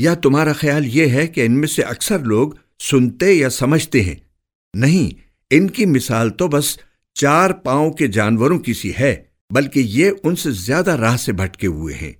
या तुम्हारा ख्याल यह है कि इनमें से अक्सर लोग सुनते या समझते हैं? नहीं, इनकी मिसाल तो बस चार पाँव के जानवरों की सी है, बल्कि ये उनसे ज़्यादा राह से भटके हुए हैं।